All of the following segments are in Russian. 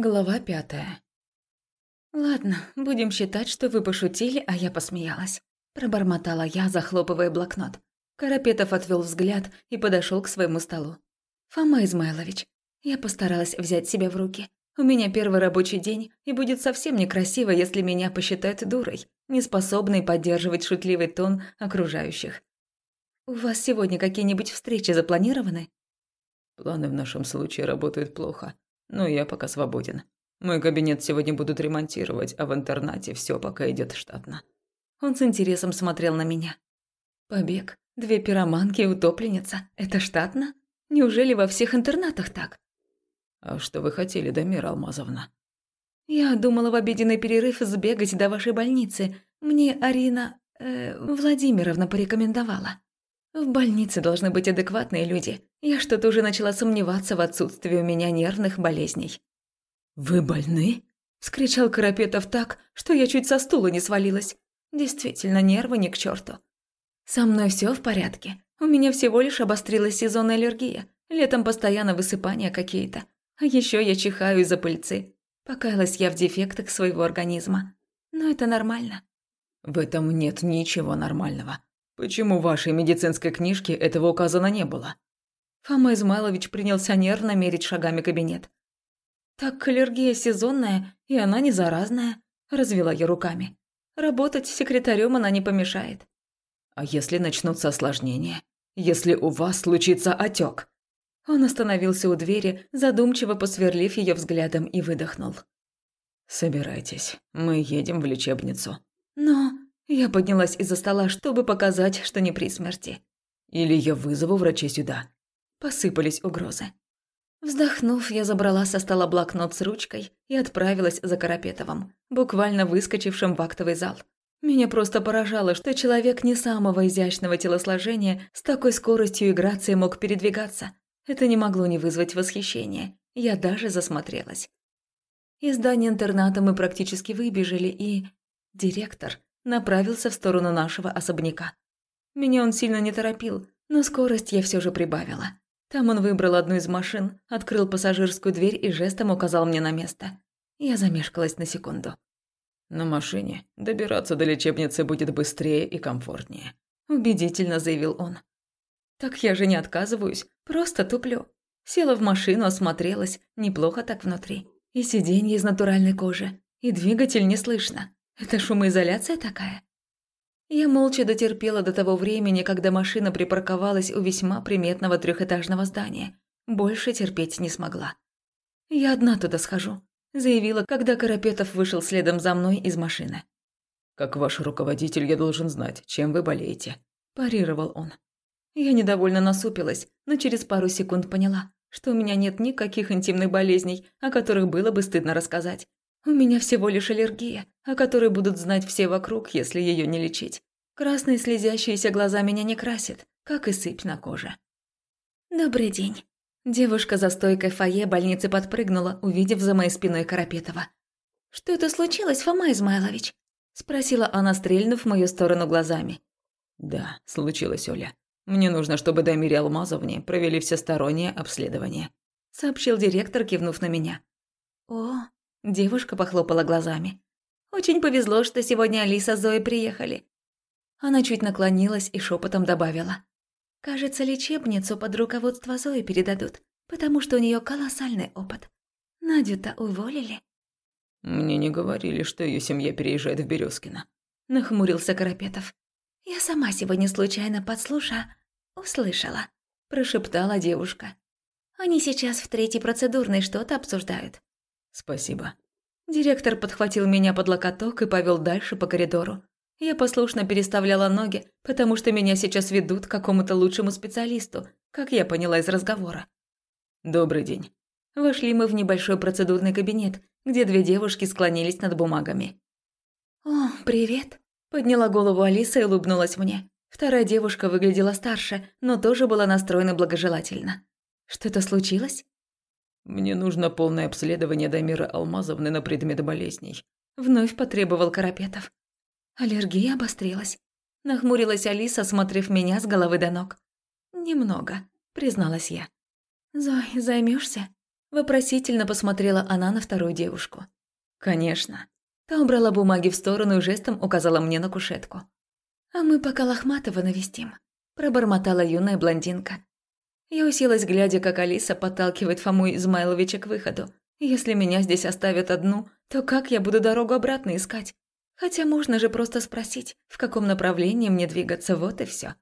Глава пятая. «Ладно, будем считать, что вы пошутили, а я посмеялась», – пробормотала я, захлопывая блокнот. Карапетов отвел взгляд и подошел к своему столу. «Фома Измайлович, я постаралась взять себя в руки. У меня первый рабочий день, и будет совсем некрасиво, если меня посчитают дурой, неспособной поддерживать шутливый тон окружающих. У вас сегодня какие-нибудь встречи запланированы?» «Планы в нашем случае работают плохо», но я пока свободен. Мой кабинет сегодня будут ремонтировать, а в интернате все пока идет штатно. Он с интересом смотрел на меня. Побег, две пироманки и утопленница. Это штатно? Неужели во всех интернатах так? А что вы хотели, Дамира Алмазовна? Я думала в обеденный перерыв сбегать до вашей больницы. Мне Арина э, Владимировна порекомендовала. В больнице должны быть адекватные люди. Я что-то уже начала сомневаться в отсутствии у меня нервных болезней. «Вы больны?» – вскричал Карапетов так, что я чуть со стула не свалилась. Действительно, нервы не к черту. Со мной все в порядке. У меня всего лишь обострилась сезонная аллергия. Летом постоянно высыпания какие-то. А еще я чихаю из-за пыльцы. Покаялась я в дефектах своего организма. Но это нормально. В этом нет ничего нормального. Почему в вашей медицинской книжке этого указано не было? Фома Измайлович принялся нервно мерить шагами кабинет. «Так аллергия сезонная, и она не заразная», – развела я руками. «Работать секретарем она не помешает». «А если начнутся осложнения? Если у вас случится отек? Он остановился у двери, задумчиво посверлив ее взглядом и выдохнул. «Собирайтесь, мы едем в лечебницу». «Но...» Я поднялась из-за стола, чтобы показать, что не при смерти. «Или я вызову врачей сюда». Посыпались угрозы. Вздохнув, я забрала со стола блокнот с ручкой и отправилась за Карапетовым, буквально выскочившим в актовый зал. Меня просто поражало, что человек не самого изящного телосложения с такой скоростью и грацией мог передвигаться. Это не могло не вызвать восхищения. Я даже засмотрелась. Из здания интерната мы практически выбежали, и... Директор направился в сторону нашего особняка. Меня он сильно не торопил, но скорость я все же прибавила. Там он выбрал одну из машин, открыл пассажирскую дверь и жестом указал мне на место. Я замешкалась на секунду. «На машине добираться до лечебницы будет быстрее и комфортнее», – убедительно заявил он. «Так я же не отказываюсь, просто туплю». Села в машину, осмотрелась, неплохо так внутри. И сиденье из натуральной кожи, и двигатель не слышно. Это шумоизоляция такая? Я молча дотерпела до того времени, когда машина припарковалась у весьма приметного трехэтажного здания. Больше терпеть не смогла. «Я одна туда схожу», – заявила, когда Карапетов вышел следом за мной из машины. «Как ваш руководитель я должен знать, чем вы болеете», – парировал он. Я недовольно насупилась, но через пару секунд поняла, что у меня нет никаких интимных болезней, о которых было бы стыдно рассказать. У меня всего лишь аллергия, о которой будут знать все вокруг, если ее не лечить. Красные слезящиеся глаза меня не красят, как и сыпь на коже. «Добрый день». Девушка за стойкой фойе больницы подпрыгнула, увидев за моей спиной Карапетова. «Что это случилось, Фома Измайлович?» – спросила она, стрельнув в мою сторону глазами. «Да, случилось, Оля. Мне нужно, чтобы Дамире Алмазовне провели всестороннее обследование», – сообщил директор, кивнув на меня. «О, Девушка похлопала глазами. «Очень повезло, что сегодня Алиса с Зоей приехали». Она чуть наклонилась и шепотом добавила. «Кажется, лечебницу под руководство Зои передадут, потому что у нее колоссальный опыт. Надю-то уволили». «Мне не говорили, что ее семья переезжает в Березкино», – нахмурился Карапетов. «Я сама сегодня случайно подслуша... услышала», – прошептала девушка. «Они сейчас в третьей процедурной что-то обсуждают. «Спасибо». Директор подхватил меня под локоток и повел дальше по коридору. Я послушно переставляла ноги, потому что меня сейчас ведут к какому-то лучшему специалисту, как я поняла из разговора. «Добрый день». Вошли мы в небольшой процедурный кабинет, где две девушки склонились над бумагами. «О, привет!» – подняла голову Алиса и улыбнулась мне. Вторая девушка выглядела старше, но тоже была настроена благожелательно. «Что-то случилось?» «Мне нужно полное обследование Дамира Алмазовны на предмет болезней», – вновь потребовал Карапетов. Аллергия обострилась. Нахмурилась Алиса, смотрев меня с головы до ног. «Немного», – призналась я. «Зой, займешься? Вопросительно посмотрела она на вторую девушку. «Конечно». Та убрала бумаги в сторону и жестом указала мне на кушетку. «А мы пока Лохматова навестим», – пробормотала юная блондинка. Я уселась, глядя, как Алиса подталкивает Фому Измайловича к выходу. Если меня здесь оставят одну, то как я буду дорогу обратно искать? Хотя можно же просто спросить, в каком направлении мне двигаться, вот и все.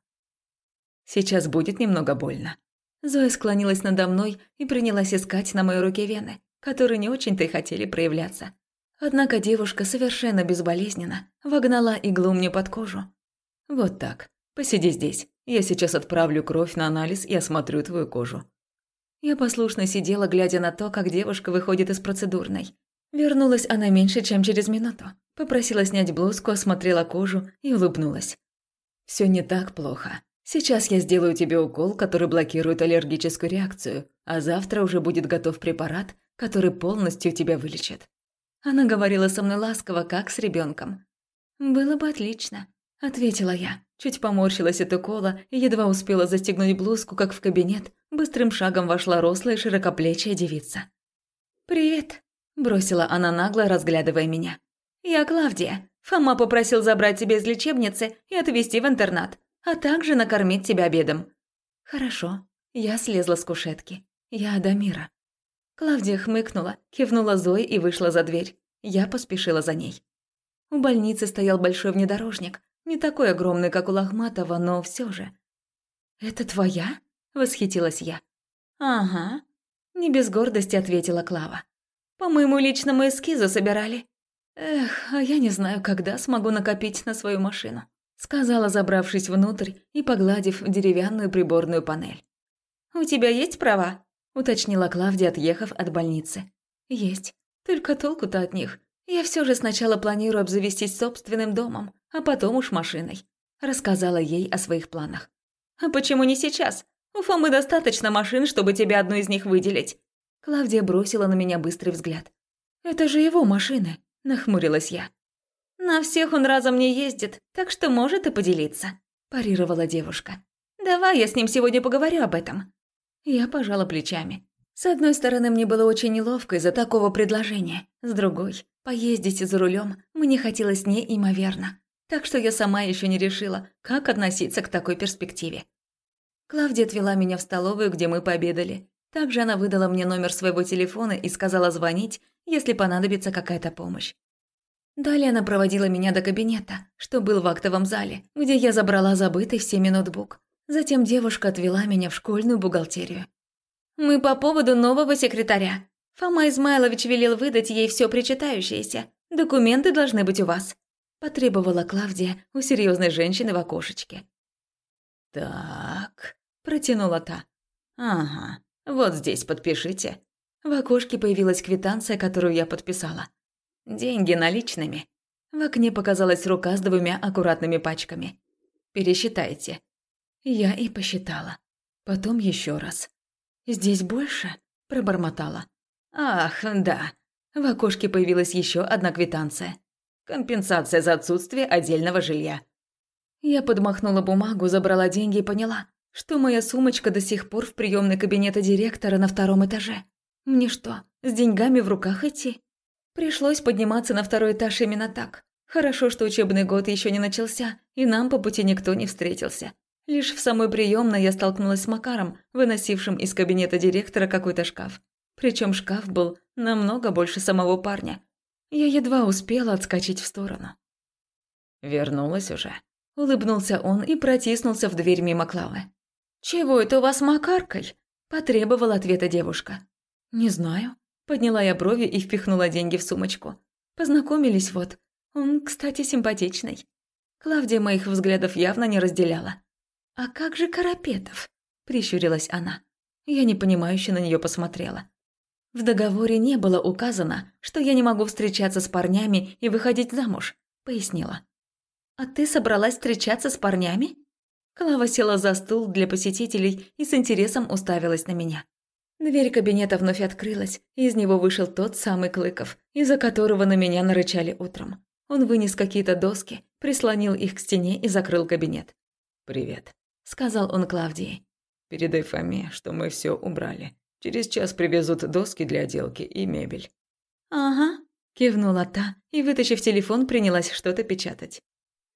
Сейчас будет немного больно. Зоя склонилась надо мной и принялась искать на моей руке вены, которые не очень-то и хотели проявляться. Однако девушка совершенно безболезненно вогнала иглу мне под кожу. «Вот так. Посиди здесь. Я сейчас отправлю кровь на анализ и осмотрю твою кожу». Я послушно сидела, глядя на то, как девушка выходит из процедурной. Вернулась она меньше, чем через минуту. Попросила снять блузку, осмотрела кожу и улыбнулась. Все не так плохо. Сейчас я сделаю тебе укол, который блокирует аллергическую реакцию, а завтра уже будет готов препарат, который полностью тебя вылечит. Она говорила со мной ласково, как с ребенком. Было бы отлично, ответила я. Чуть поморщилась от укола и едва успела застегнуть блузку, как в кабинет быстрым шагом вошла рослая широкоплечья девица. «Привет», – бросила она нагло, разглядывая меня. «Я Клавдия. Фома попросил забрать тебя из лечебницы и отвезти в интернат, а также накормить тебя обедом». «Хорошо». Я слезла с кушетки. Я Адамира. Клавдия хмыкнула, кивнула Зои и вышла за дверь. Я поспешила за ней. У больницы стоял большой внедорожник, не такой огромный, как у Лохматова, но все же. «Это твоя?» – восхитилась я. «Ага», – не без гордости ответила Клава. «По моему личному эскизу собирали». «Эх, а я не знаю, когда смогу накопить на свою машину», – сказала, забравшись внутрь и погладив деревянную приборную панель. «У тебя есть права?» – уточнила Клавдия, отъехав от больницы. «Есть. Только толку-то от них. Я все же сначала планирую обзавестись собственным домом, а потом уж машиной. Рассказала ей о своих планах. «А почему не сейчас? У Фомы достаточно машин, чтобы тебе одну из них выделить». Клавдия бросила на меня быстрый взгляд. «Это же его машины», – нахмурилась я. «На всех он разом не ездит, так что может и поделиться», – парировала девушка. «Давай я с ним сегодня поговорю об этом». Я пожала плечами. С одной стороны, мне было очень неловко из-за такого предложения. С другой, поездить за рулем мне хотелось неимоверно так что я сама еще не решила, как относиться к такой перспективе. Клавдия отвела меня в столовую, где мы пообедали. Также она выдала мне номер своего телефона и сказала звонить, если понадобится какая-то помощь. Далее она проводила меня до кабинета, что был в актовом зале, где я забрала забытый всеми ноутбук. Затем девушка отвела меня в школьную бухгалтерию. «Мы по поводу нового секретаря. Фома Измайлович велел выдать ей все причитающееся. Документы должны быть у вас потребовала Клавдия у серьезной женщины в окошечке. «Так», – протянула та. «Ага, вот здесь подпишите». В окошке появилась квитанция, которую я подписала. «Деньги наличными». В окне показалась рука с двумя аккуратными пачками. «Пересчитайте». Я и посчитала. Потом еще раз. «Здесь больше?» – пробормотала. «Ах, да». В окошке появилась еще одна квитанция. Компенсация за отсутствие отдельного жилья. Я подмахнула бумагу, забрала деньги и поняла, что моя сумочка до сих пор в приемной кабинета директора на втором этаже. Мне что, с деньгами в руках идти? Пришлось подниматься на второй этаж именно так. Хорошо, что учебный год еще не начался, и нам по пути никто не встретился. Лишь в самой приемной я столкнулась с Макаром, выносившим из кабинета директора какой-то шкаф. Причем шкаф был намного больше самого парня, я едва успела отскочить в сторону. «Вернулась уже», – улыбнулся он и протиснулся в дверь мимо Клавы. «Чего это у вас макаркой?» – потребовала ответа девушка. «Не знаю». Подняла я брови и впихнула деньги в сумочку. Познакомились вот. Он, кстати, симпатичный. Клавдия моих взглядов явно не разделяла. «А как же Карапетов?» – прищурилась она. Я непонимающе на нее посмотрела. В договоре не было указано, что я не могу встречаться с парнями и выходить замуж, пояснила. А ты собралась встречаться с парнями? Клава села за стул для посетителей и с интересом уставилась на меня. Дверь кабинета вновь открылась, и из него вышел тот самый Клыков, из-за которого на меня нарычали утром. Он вынес какие-то доски, прислонил их к стене и закрыл кабинет. «Привет», – сказал он Клавдии. «Передай Фоме, что мы все убрали. Через час привезут доски для отделки и мебель». «Ага», – кивнула та и, вытащив телефон, принялась что-то печатать.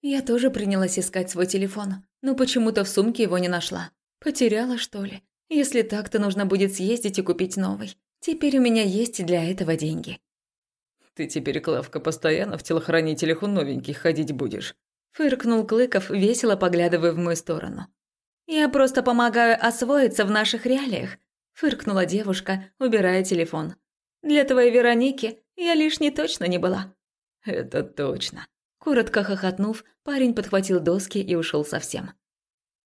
Я тоже принялась искать свой телефон, но почему-то в сумке его не нашла. Потеряла, что ли? Если так, то нужно будет съездить и купить новый. Теперь у меня есть для этого деньги. Ты теперь, Клавка, постоянно в телохранителях у новеньких ходить будешь. Фыркнул Клыков, весело поглядывая в мою сторону. «Я просто помогаю освоиться в наших реалиях», – фыркнула девушка, убирая телефон. «Для твоей Вероники я лишней точно не была». «Это точно», Коротко хохотнув, парень подхватил доски и ушел совсем.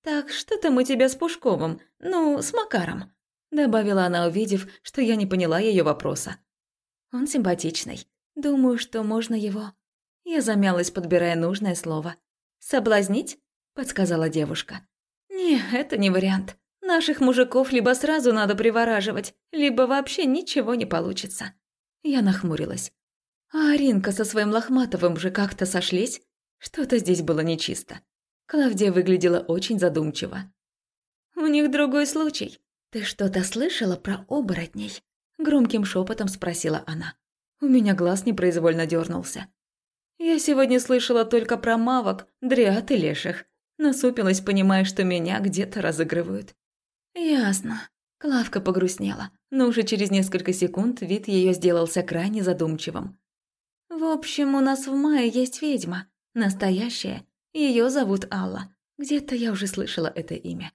«Так что там у тебя с Пушковым? Ну, с Макаром?» Добавила она, увидев, что я не поняла ее вопроса. «Он симпатичный. Думаю, что можно его...» Я замялась, подбирая нужное слово. «Соблазнить?» – подсказала девушка. «Не, это не вариант. Наших мужиков либо сразу надо привораживать, либо вообще ничего не получится». Я нахмурилась. А Аринка со своим Лохматовым же как-то сошлись? Что-то здесь было нечисто. Клавдия выглядела очень задумчиво. «У них другой случай. Ты что-то слышала про оборотней?» Громким шепотом спросила она. У меня глаз непроизвольно дернулся. «Я сегодня слышала только про мавок, дриад и леших. Насупилась, понимая, что меня где-то разыгрывают». «Ясно». Клавка погрустнела, но уже через несколько секунд вид ее сделался крайне задумчивым. В общем, у нас в мае есть ведьма. Настоящая. Ее зовут Алла. Где-то я уже слышала это имя.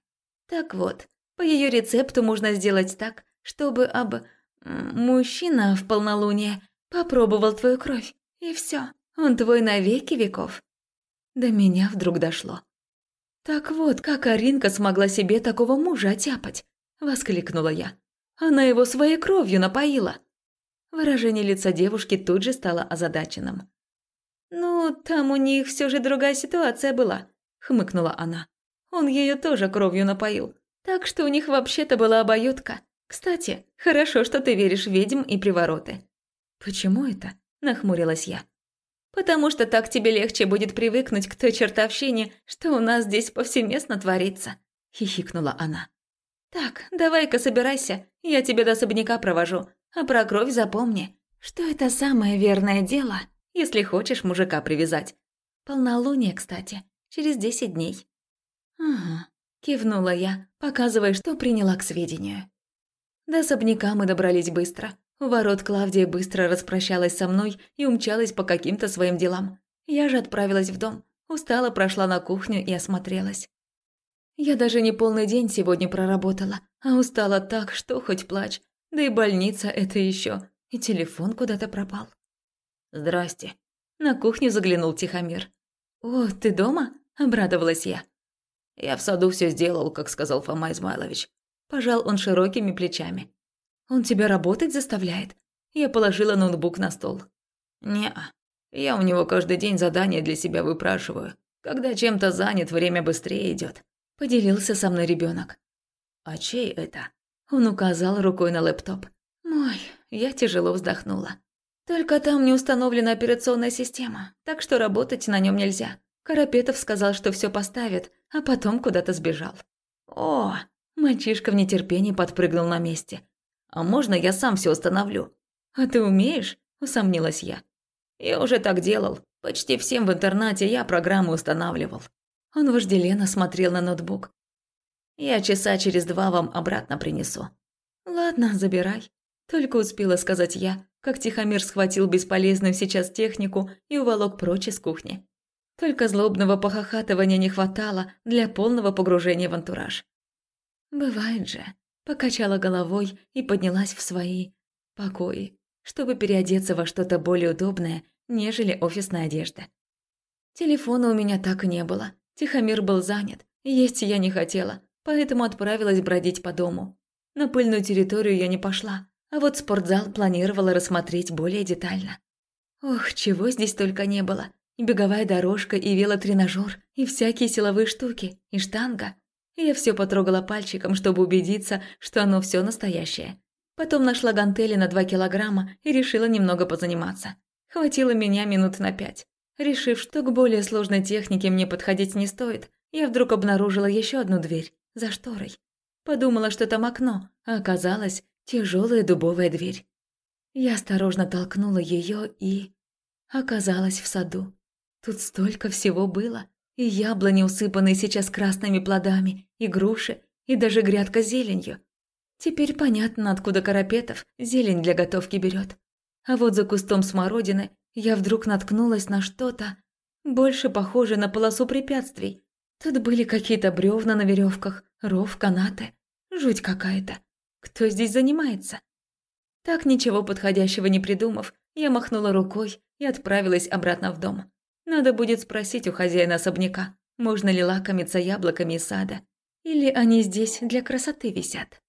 Так вот, по ее рецепту можно сделать так, чтобы об... Мужчина в полнолуние попробовал твою кровь, и все, он твой навеки веков. До меня вдруг дошло. Так вот, как Аринка смогла себе такого мужа оттяпать? Воскликнула я. Она его своей кровью напоила. Выражение лица девушки тут же стало озадаченным. «Ну, там у них все же другая ситуация была», – хмыкнула она. «Он ее тоже кровью напоил, так что у них вообще-то была обоюдка. Кстати, хорошо, что ты веришь в ведьм и привороты». «Почему это?» – нахмурилась я. «Потому что так тебе легче будет привыкнуть к той чертовщине, что у нас здесь повсеместно творится», – хихикнула она. «Так, давай-ка собирайся, я тебя до особняка провожу, а про кровь запомни, что это самое верное дело, если хочешь мужика привязать. Полнолуние, кстати, через десять дней. Ага, кивнула я, показывая, что приняла к сведению. До особняка мы добрались быстро. Ворот Клавдия быстро распрощалась со мной и умчалась по каким-то своим делам. Я же отправилась в дом, устала прошла на кухню и осмотрелась. Я даже не полный день сегодня проработала, а устала так, что хоть плачь. Да и больница это еще, и телефон куда-то пропал. «Здрасте». На кухню заглянул Тихомир. «О, ты дома?» – обрадовалась я. «Я в саду все сделал, как сказал Фома Измайлович». Пожал он широкими плечами. «Он тебя работать заставляет?» Я положила ноутбук на стол. «Не-а. Я у него каждый день задания для себя выпрашиваю. Когда чем-то занят, время быстрее идет. Поделился со мной ребенок. «А чей это?» Он указал рукой на лэптоп. «Мой, я тяжело вздохнула. Только там не установлена операционная система, так что работать на нем нельзя. Карапетов сказал, что все поставит, а потом куда-то сбежал. О, мальчишка в нетерпении подпрыгнул на месте. А можно я сам все установлю? А ты умеешь? усомнилась я. Я уже так делал. Почти всем в интернате я программы устанавливал. Он вожделенно смотрел на ноутбук. Я часа через два вам обратно принесу». «Ладно, забирай». Только успела сказать я, как Тихомир схватил бесполезную сейчас технику и уволок прочь из кухни. Только злобного похохатывания не хватало для полного погружения в антураж. «Бывает же», – покачала головой и поднялась в свои покои, чтобы переодеться во что-то более удобное, нежели офисная одежда. Телефона у меня так и не было. Тихомир был занят, есть я не хотела, поэтому отправилась бродить по дому. На пыльную территорию я не пошла, а вот спортзал планировала рассмотреть более детально. Ох, чего здесь только не было. И беговая дорожка, и велотренажер, и всякие силовые штуки, и штанга. Я все потрогала пальчиком, чтобы убедиться, что оно все настоящее. Потом нашла гантели на 2 килограмма и решила немного позаниматься. Хватило меня минут на пять. Решив, что к более сложной технике мне подходить не стоит, я вдруг обнаружила еще одну дверь, за шторой. Подумала, что там окно, а оказалось, Тяжелая дубовая дверь. Я осторожно толкнула ее и... Оказалась в саду. Тут столько всего было. И яблони, усыпанные сейчас красными плодами, и груши, и даже грядка зеленью. Теперь понятно, откуда Карапетов зелень для готовки берет. А вот за кустом смородины я вдруг наткнулась на что-то, больше похожее на полосу препятствий. Тут были какие-то бревна на веревках, ров, канаты. Жуть какая-то. Кто здесь занимается? Так ничего подходящего не придумав, я махнула рукой и отправилась обратно в дом. Надо будет спросить у хозяина особняка, можно ли лакомиться яблоками из сада. Или они здесь для красоты висят.